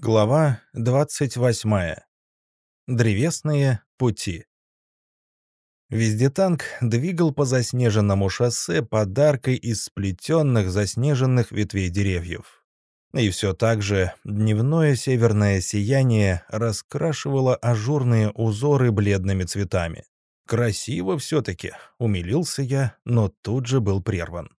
Глава 28. Древесные пути. Вездетанк двигал по заснеженному шоссе подаркой из сплетенных заснеженных ветвей деревьев. И все так же дневное северное сияние раскрашивало ажурные узоры бледными цветами. Красиво все-таки, умилился я, но тут же был прерван.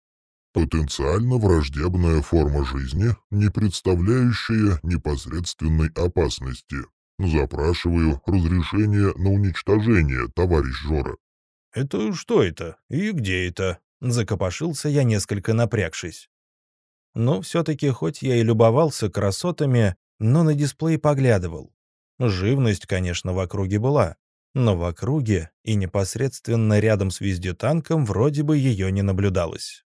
Потенциально враждебная форма жизни, не представляющая непосредственной опасности. Запрашиваю разрешение на уничтожение, товарищ Жора. «Это что это? И где это?» Закопошился я, несколько напрягшись. Но все-таки, хоть я и любовался красотами, но на дисплей поглядывал. Живность, конечно, в округе была, но в округе и непосредственно рядом с вездетанком вроде бы ее не наблюдалось.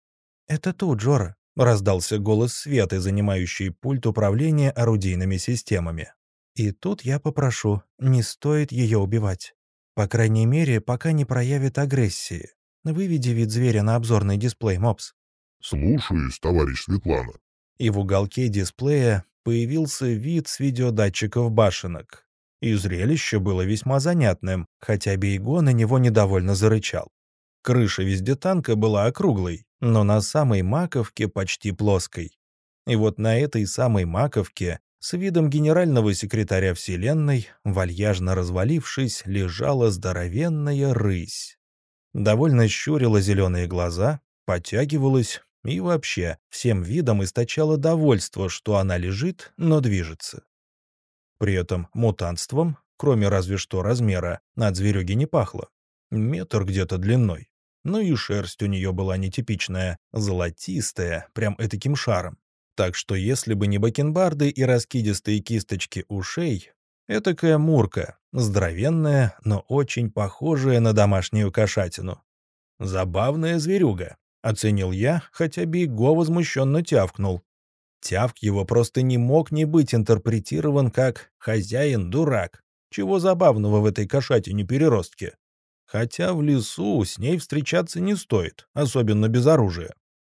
«Это тут, Джора», — раздался голос Светы, занимающий пульт управления орудийными системами. «И тут я попрошу, не стоит ее убивать. По крайней мере, пока не проявит агрессии. Выведи вид зверя на обзорный дисплей, Мопс». «Слушаюсь, товарищ Светлана». И в уголке дисплея появился вид с видеодатчиков башенок. И зрелище было весьма занятным, хотя Бейго на него недовольно зарычал. Крыша везде танка была округлой, но на самой маковке почти плоской. И вот на этой самой маковке, с видом генерального секретаря Вселенной, вальяжно развалившись, лежала здоровенная рысь. Довольно щурила зеленые глаза, потягивалась и вообще всем видом источала довольство, что она лежит, но движется. При этом мутантством, кроме разве что размера, от зверюги не пахло. Метр где-то длиной. Ну и шерсть у нее была нетипичная, золотистая, прям этаким шаром. Так что если бы не бакенбарды и раскидистые кисточки ушей, этакая мурка, здоровенная, но очень похожая на домашнюю кошатину. «Забавная зверюга», — оценил я, хотя Биго возмущенно тявкнул. Тявк его просто не мог не быть интерпретирован как «хозяин-дурак». Чего забавного в этой кошатине-переростке? Хотя в лесу с ней встречаться не стоит, особенно без оружия.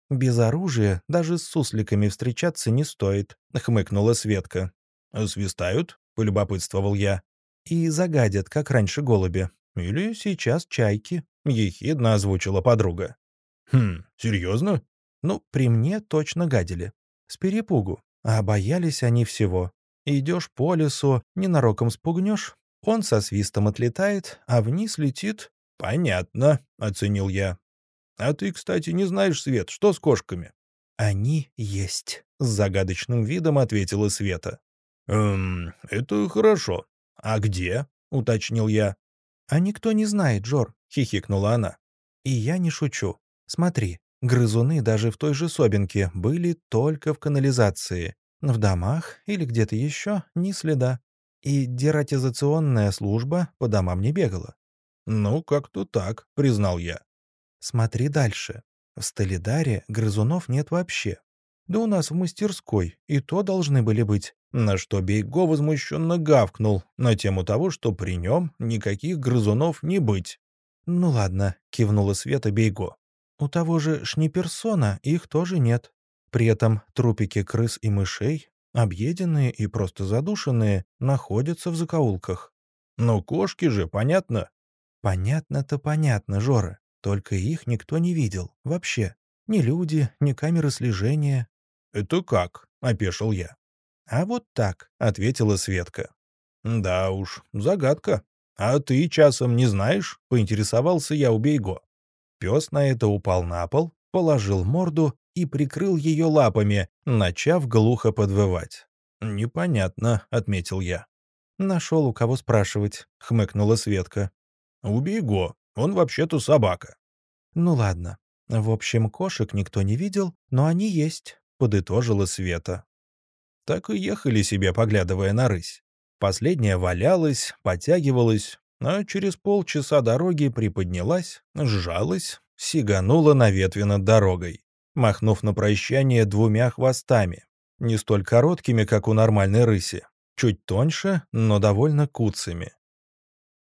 «Без оружия даже с сусликами встречаться не стоит», — хмыкнула Светка. «Свистают?» — полюбопытствовал я. «И загадят, как раньше голуби. Или сейчас чайки», — ехидно озвучила подруга. «Хм, серьезно?» «Ну, при мне точно гадили. С перепугу. А боялись они всего. Идешь по лесу, ненароком спугнешь, он со свистом отлетает, а вниз летит. «Понятно», — оценил я. «А ты, кстати, не знаешь, Свет, что с кошками?» «Они есть», — с загадочным видом ответила Света. «Эм, это хорошо. А где?» — уточнил я. «А никто не знает, Джор», — хихикнула она. «И я не шучу. Смотри, грызуны даже в той же Собинке были только в канализации. В домах или где-то еще ни следа и дератизационная служба по домам не бегала. «Ну, как-то так», — признал я. «Смотри дальше. В Столидаре грызунов нет вообще. Да у нас в мастерской и то должны были быть». На что Бейго возмущенно гавкнул на тему того, что при нем никаких грызунов не быть. «Ну ладно», — кивнула Света Бейго. «У того же Шниперсона их тоже нет. При этом трупики крыс и мышей объеденные и просто задушенные, находятся в закоулках. Но кошки же, понятно? Понятно-то понятно, Жора. Только их никто не видел. Вообще. Ни люди, ни камеры слежения. «Это как?» — опешил я. «А вот так», — ответила Светка. «Да уж, загадка. А ты часом не знаешь?» — поинтересовался я у Бейго. Пес на это упал на пол, положил морду и прикрыл ее лапами, начав глухо подвывать. «Непонятно», — отметил я. «Нашел у кого спрашивать», — хмыкнула Светка. «Убей го, он вообще-то собака». «Ну ладно. В общем, кошек никто не видел, но они есть», — подытожила Света. Так и ехали себе, поглядывая на рысь. Последняя валялась, потягивалась, а через полчаса дороги приподнялась, сжалась, сиганула на ветви над дорогой махнув на прощание двумя хвостами, не столь короткими, как у нормальной рыси, чуть тоньше, но довольно куцами.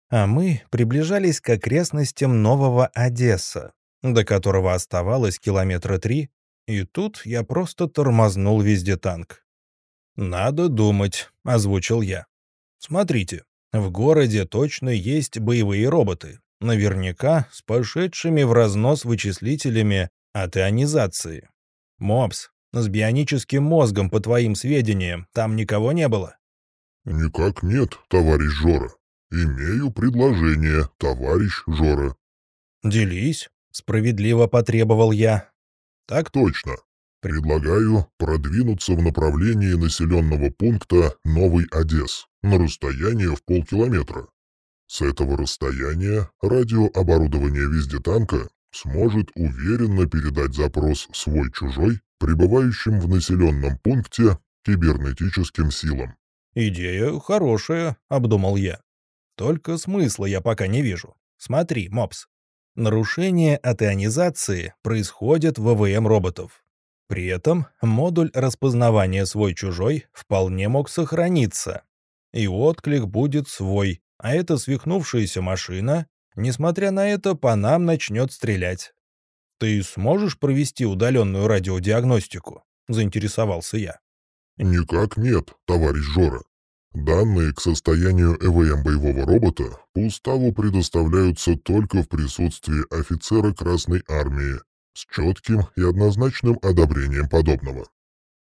А мы приближались к окрестностям Нового Одесса, до которого оставалось километра три, и тут я просто тормознул везде танк. «Надо думать», — озвучил я. «Смотрите, в городе точно есть боевые роботы, наверняка с пошедшими в разнос вычислителями от ионизации. Мопс, с бионическим мозгом, по твоим сведениям, там никого не было?» «Никак нет, товарищ Жора. Имею предложение, товарищ Жора». «Делись», — справедливо потребовал я. «Так точно. Предлагаю продвинуться в направлении населенного пункта Новый Одесс на расстояние в полкилометра. С этого расстояния радиооборудование везде танка сможет уверенно передать запрос свой-чужой, пребывающим в населенном пункте кибернетическим силам. «Идея хорошая», — обдумал я. «Только смысла я пока не вижу. Смотри, Мопс. Нарушение от ионизации происходит в ВВМ роботов. При этом модуль распознавания свой-чужой вполне мог сохраниться. И отклик будет свой, а эта свихнувшаяся машина, несмотря на это, по нам начнет стрелять. «Ты сможешь провести удаленную радиодиагностику?» — заинтересовался я. «Никак нет, товарищ Жора. Данные к состоянию ЭВМ боевого робота по уставу предоставляются только в присутствии офицера Красной Армии с четким и однозначным одобрением подобного.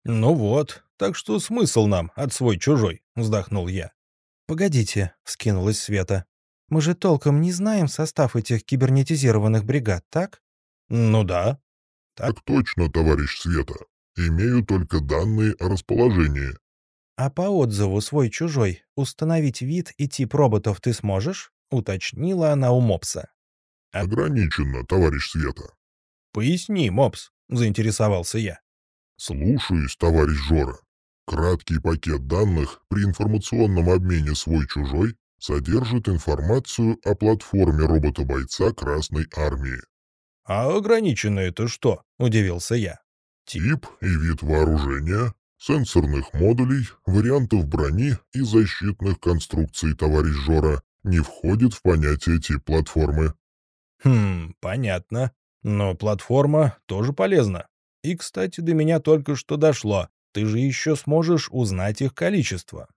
«Ну вот, так что смысл нам от свой-чужой?» — вздохнул я. «Погодите», — вскинулась Света. «Мы же толком не знаем состав этих кибернетизированных бригад, так?» «Ну да». «Так точно, товарищ Света. Имею только данные о расположении. «А по отзыву свой-чужой установить вид и тип роботов ты сможешь?» — уточнила она у Мопса. «Ограниченно, товарищ Света». «Поясни, Мопс», — заинтересовался я. «Слушаюсь, товарищ Жора. Краткий пакет данных при информационном обмене свой-чужой содержит информацию о платформе робота-бойца Красной Армии». «А ограниченно это что?» — удивился я. «Тип и вид вооружения, сенсорных модулей, вариантов брони и защитных конструкций, товарищ Жора, не входит в понятие тип платформы. Хм, понятно. Но платформа тоже полезна. И, кстати, до меня только что дошло. Ты же еще сможешь узнать их количество.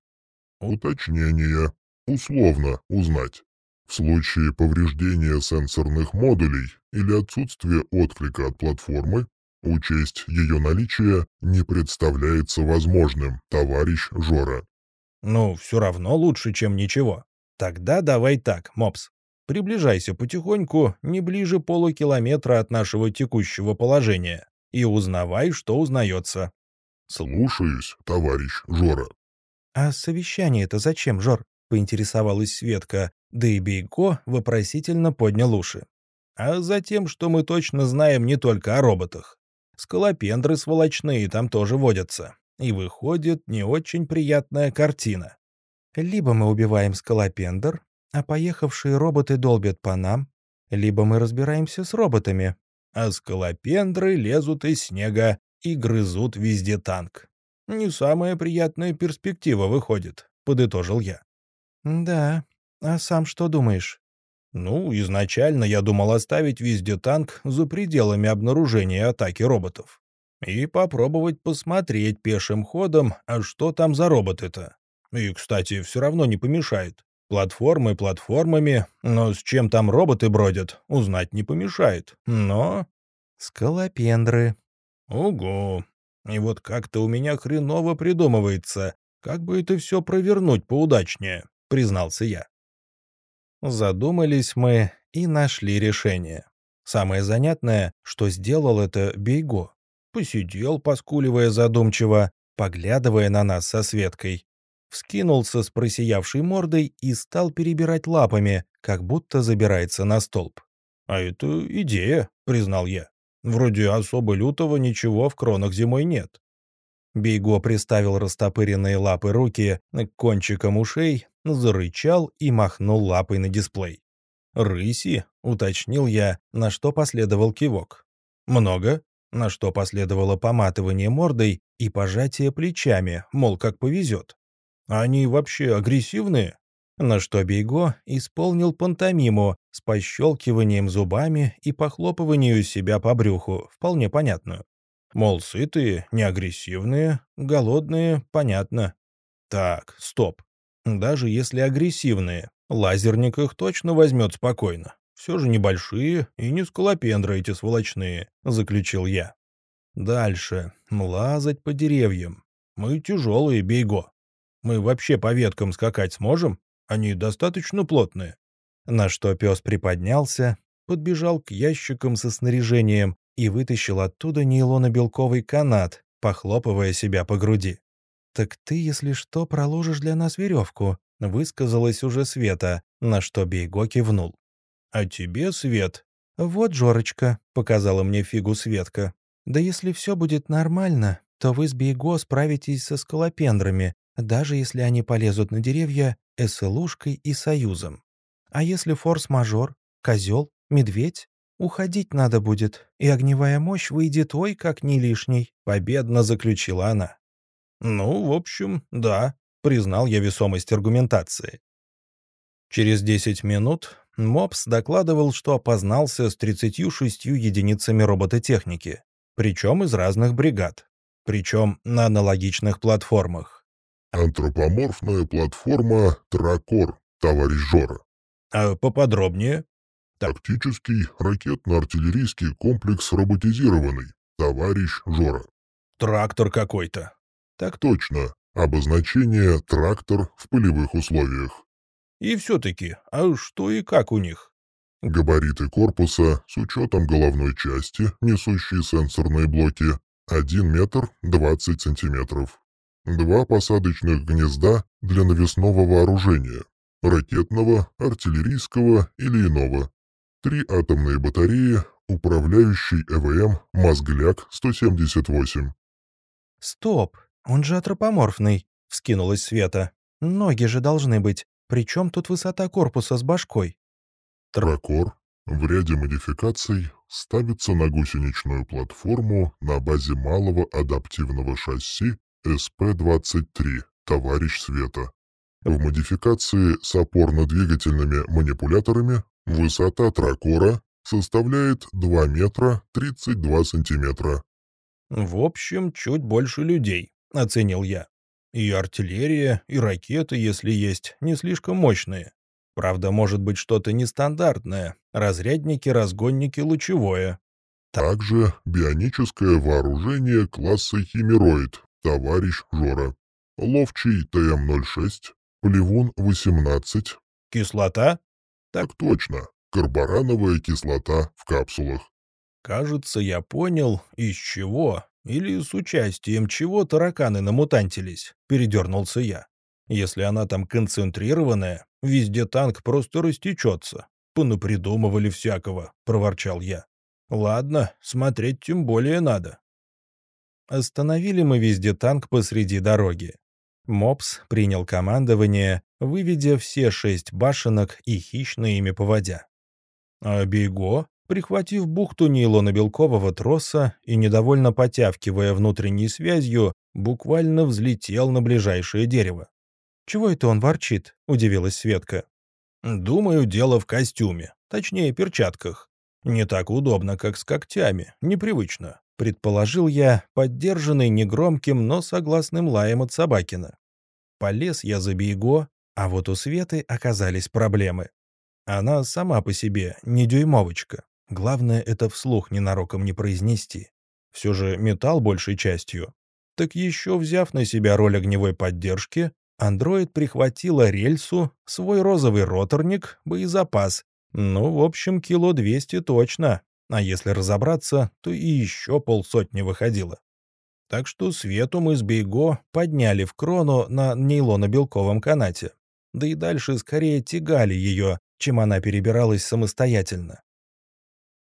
Уточнение. Условно узнать. В случае повреждения сенсорных модулей или отсутствия отклика от платформы Учесть ее наличие не представляется возможным, товарищ Жора. Ну, все равно лучше, чем ничего. Тогда давай так, Мопс. Приближайся потихоньку, не ближе полукилометра от нашего текущего положения, и узнавай, что узнается. Слушаюсь, товарищ Жора. А совещание это зачем, Жор? Поинтересовалась Светка, да и Бейко вопросительно поднял уши. А затем, что мы точно знаем не только о роботах. Скалопендры сволочные там тоже водятся. И выходит не очень приятная картина. Либо мы убиваем скалопендр, а поехавшие роботы долбят по нам, либо мы разбираемся с роботами, а скалопендры лезут из снега и грызут везде танк. Не самая приятная перспектива выходит, подытожил я. Да, а сам что думаешь? Ну, изначально я думал оставить везде танк за пределами обнаружения атаки роботов. И попробовать посмотреть пешим ходом, а что там за роботы-то. И, кстати, все равно не помешает. Платформы платформами, но с чем там роботы бродят, узнать не помешает. Но... Скалопендры. Ого. И вот как-то у меня хреново придумывается, как бы это все провернуть поудачнее, признался я. Задумались мы и нашли решение. Самое занятное, что сделал это Бейго. Посидел, поскуливая задумчиво, поглядывая на нас со Светкой. Вскинулся с просиявшей мордой и стал перебирать лапами, как будто забирается на столб. «А это идея», — признал я. «Вроде особо лютого ничего в кронах зимой нет». Бейго приставил растопыренные лапы руки к кончикам ушей, зарычал и махнул лапой на дисплей. «Рыси?» — уточнил я, на что последовал кивок. «Много?» — на что последовало поматывание мордой и пожатие плечами, мол, как повезет. «Они вообще агрессивные?» На что Бейго исполнил пантомиму с пощелкиванием зубами и похлопыванием себя по брюху, вполне понятную. Мол, сытые, неагрессивные, голодные, понятно. Так, стоп. Даже если агрессивные, лазерник их точно возьмет спокойно. Все же небольшие и не скалопендры эти сволочные, заключил я. Дальше. Лазать по деревьям. Мы тяжелые, бейго. Мы вообще по веткам скакать сможем? Они достаточно плотные. На что пес приподнялся, подбежал к ящикам со снаряжением и вытащил оттуда нейлонобелковый канат, похлопывая себя по груди. «Так ты, если что, проложишь для нас веревку», — высказалась уже Света, на что Бейго кивнул. «А тебе, Свет?» «Вот, Жорочка», — показала мне фигу Светка. «Да если все будет нормально, то вы с Бейго справитесь со скалопендрами, даже если они полезут на деревья эсэлушкой и союзом. А если форс-мажор, козел, медведь? Уходить надо будет, и огневая мощь выйдет ой как не лишней», — победно заключила она. «Ну, в общем, да», — признал я весомость аргументации. Через 10 минут Мопс докладывал, что опознался с 36 единицами робототехники, причем из разных бригад, причем на аналогичных платформах. «Антропоморфная платформа «Тракор», товарищ Жора. А поподробнее? Тактический ракетно-артиллерийский комплекс роботизированный, товарищ Жора. Трактор какой-то. Так точно. Обозначение «трактор» в полевых условиях. И все-таки, а что и как у них? Габариты корпуса с учетом головной части, несущие сенсорные блоки, 1 метр 20 сантиметров. Два посадочных гнезда для навесного вооружения, ракетного, артиллерийского или иного. Три атомные батареи, управляющий ЭВМ «Мозгляк-178». «Стоп, он же антропоморфный», — вскинулась Света. «Ноги же должны быть. Причем тут высота корпуса с башкой?» Тракор в ряде модификаций ставится на гусеничную платформу на базе малого адаптивного шасси СП-23 «Товарищ Света». В модификации с опорно-двигательными манипуляторами высота тракора составляет 2 метра 32 сантиметра. В общем, чуть больше людей, оценил я. И артиллерия, и ракеты, если есть, не слишком мощные. Правда, может быть что-то нестандартное. Разрядники, разгонники, лучевое. Также бионическое вооружение класса «Химероид», товарищ Жора. Ловчий ТМ-06, Плевун-18. Кислота? Так точно. Карборановая кислота в капсулах. Кажется, я понял, из чего или с участием чего тараканы намутантились, передернулся я. Если она там концентрированная, везде танк просто растечется. Понапридумывали всякого, проворчал я. Ладно, смотреть тем более надо. Остановили мы везде танк посреди дороги. Мопс принял командование, выведя все шесть башенок и хищно ими поводя. А Бейго, прихватив бухту нейлона-белкового троса и недовольно потявкивая внутренней связью, буквально взлетел на ближайшее дерево. «Чего это он ворчит?» — удивилась Светка. «Думаю, дело в костюме, точнее, перчатках. Не так удобно, как с когтями, непривычно предположил я, поддержанный негромким, но согласным лаем от Собакина. Полез я за Бейго, а вот у Светы оказались проблемы. Она сама по себе не дюймовочка. Главное, это вслух ненароком не произнести. Все же металл большей частью. Так еще взяв на себя роль огневой поддержки, андроид прихватила рельсу, свой розовый роторник, боезапас. Ну, в общем, кило двести точно, а если разобраться, то и еще полсотни выходило. Так что Свету мы с Бейго подняли в крону на нейлонно-белковом канате. Да и дальше скорее тягали ее, чем она перебиралась самостоятельно.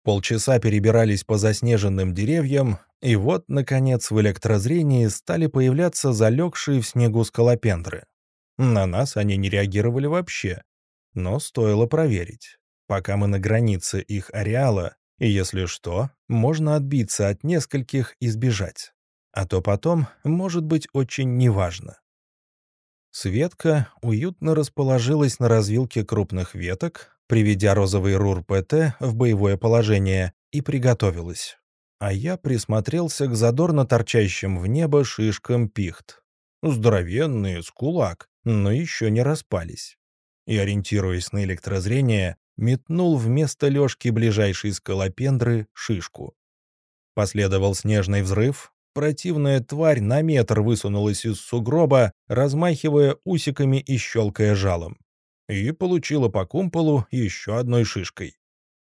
Полчаса перебирались по заснеженным деревьям, и вот, наконец, в электрозрении стали появляться залегшие в снегу скалопендры. На нас они не реагировали вообще, но стоило проверить. Пока мы на границе их ареала, и если что, можно отбиться от нескольких и сбежать. А то потом может быть очень неважно. Светка уютно расположилась на развилке крупных веток, приведя розовый РУР-ПТ в боевое положение, и приготовилась. а я присмотрелся к задорно торчащим в небо шишкам пихт. Здоровенные, с кулак, но еще не распались. И, ориентируясь на электрозрение, метнул вместо лёжки ближайшей скалопендры шишку. Последовал снежный взрыв, противная тварь на метр высунулась из сугроба, размахивая усиками и щелкая жалом. И получила по кумполу еще одной шишкой.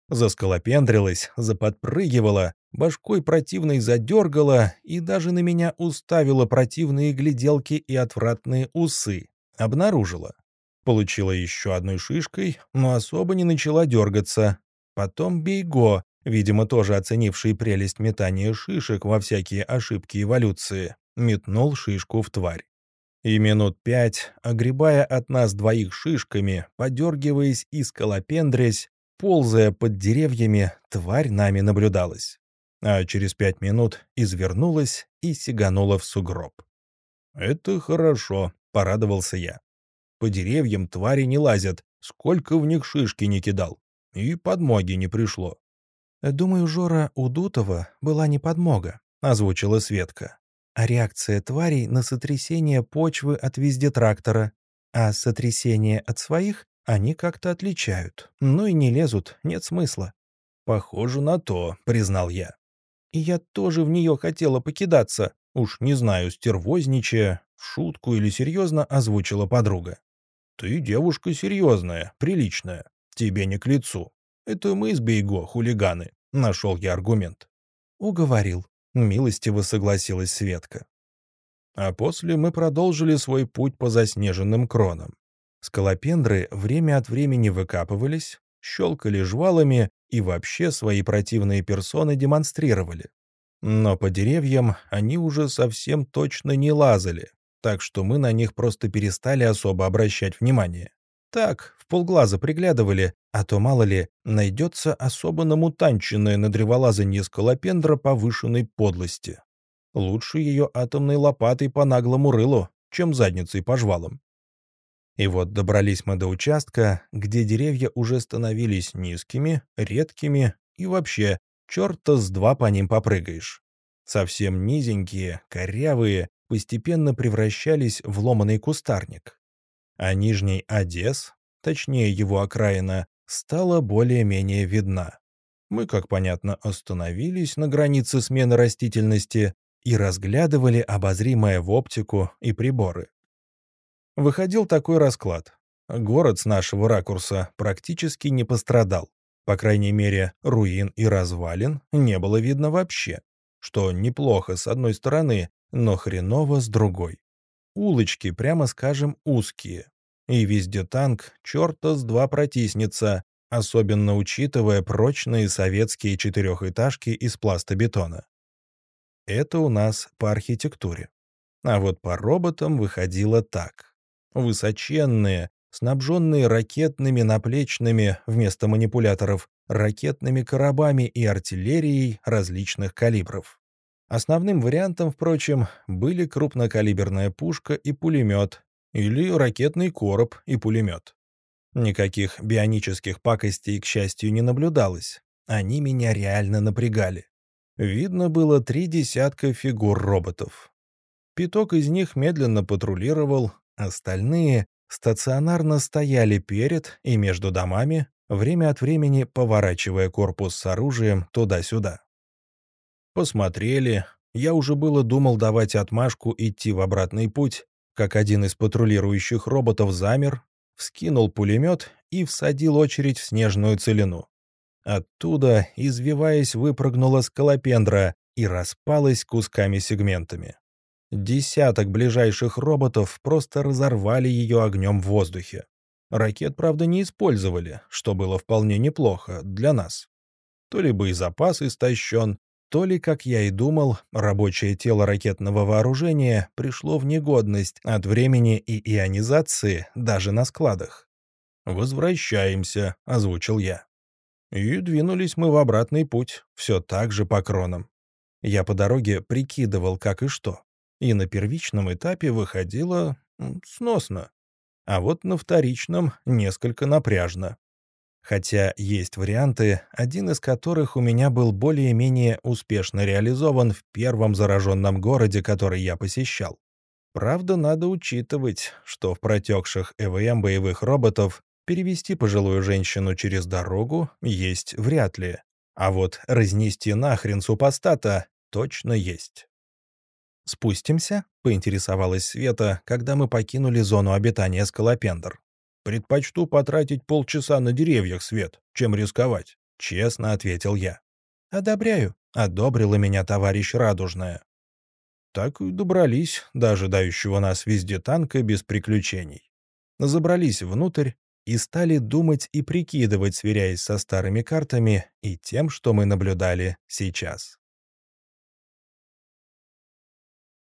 Заскалопендрилась, заподпрыгивала, башкой противной задергала и даже на меня уставила противные гляделки и отвратные усы. Обнаружила. Получила еще одной шишкой, но особо не начала дергаться. Потом Бейго, видимо, тоже оценивший прелесть метания шишек во всякие ошибки эволюции, метнул шишку в тварь. И минут пять, огребая от нас двоих шишками, подергиваясь и скалопендрясь, ползая под деревьями, тварь нами наблюдалась. А через пять минут извернулась и сиганула в сугроб. «Это хорошо», — порадовался я. По деревьям твари не лазят, сколько в них шишки не кидал. И подмоги не пришло. «Думаю, Жора, у Дутова была не подмога», — озвучила Светка. «А реакция тварей на сотрясение почвы от вездетрактора. А сотрясение от своих они как-то отличают. Ну и не лезут, нет смысла». «Похоже на то», — признал я. «И я тоже в нее хотела покидаться. Уж не знаю, стервозничая, в шутку или серьезно озвучила подруга. «Ты девушка серьезная, приличная. Тебе не к лицу. Это мы с Бейго, хулиганы», — нашел я аргумент. «Уговорил», — милостиво согласилась Светка. А после мы продолжили свой путь по заснеженным кронам. Скалопендры время от времени выкапывались, щелкали жвалами и вообще свои противные персоны демонстрировали. Но по деревьям они уже совсем точно не лазали, так что мы на них просто перестали особо обращать внимание. Так, в полглаза приглядывали, а то, мало ли, найдется особо намутанченная на древолазанье скалопендра повышенной подлости. Лучше ее атомной лопатой по наглому рылу, чем задницей по жвалам. И вот добрались мы до участка, где деревья уже становились низкими, редкими и вообще черта с два по ним попрыгаешь. Совсем низенькие, корявые, постепенно превращались в ломаный кустарник. А нижний Одесс, точнее его окраина, стала более-менее видна. Мы, как понятно, остановились на границе смены растительности и разглядывали обозримое в оптику и приборы. Выходил такой расклад. Город с нашего ракурса практически не пострадал. По крайней мере, руин и развалин не было видно вообще, что неплохо с одной стороны, но хреново с другой. Улочки, прямо скажем, узкие. И везде танк черта с два протиснется, особенно учитывая прочные советские четырехэтажки из пластобетона. Это у нас по архитектуре. А вот по роботам выходило так. Высоченные, снабженные ракетными наплечными вместо манипуляторов, ракетными коробами и артиллерией различных калибров. Основным вариантом, впрочем, были крупнокалиберная пушка и пулемет, или ракетный короб и пулемет. Никаких бионических пакостей, к счастью, не наблюдалось. Они меня реально напрягали. Видно было три десятка фигур роботов. Пяток из них медленно патрулировал, остальные стационарно стояли перед и между домами, время от времени поворачивая корпус с оружием туда-сюда. Посмотрели. Я уже было думал давать отмашку идти в обратный путь, как один из патрулирующих роботов замер, вскинул пулемет и всадил очередь в снежную целину. Оттуда, извиваясь, выпрыгнула скалопендра и распалась кусками-сегментами. Десяток ближайших роботов просто разорвали ее огнем в воздухе. Ракет, правда, не использовали, что было вполне неплохо для нас. То ли боезапас истощен, то ли, как я и думал, рабочее тело ракетного вооружения пришло в негодность от времени и ионизации даже на складах. «Возвращаемся», — озвучил я. И двинулись мы в обратный путь, все так же по кронам. Я по дороге прикидывал, как и что. И на первичном этапе выходило сносно. А вот на вторичном несколько напряжно. Хотя есть варианты, один из которых у меня был более-менее успешно реализован в первом зараженном городе, который я посещал. Правда, надо учитывать, что в протекших ЭВМ боевых роботов перевести пожилую женщину через дорогу есть вряд ли. А вот разнести нахрен супостата точно есть. «Спустимся?» — поинтересовалась Света, когда мы покинули зону обитания Скалопендр. «Предпочту потратить полчаса на деревьях, Свет, чем рисковать», — честно ответил я. «Одобряю», — одобрила меня товарищ Радужная. Так и добрались до ожидающего нас везде танка без приключений. Забрались внутрь и стали думать и прикидывать, сверяясь со старыми картами и тем, что мы наблюдали сейчас.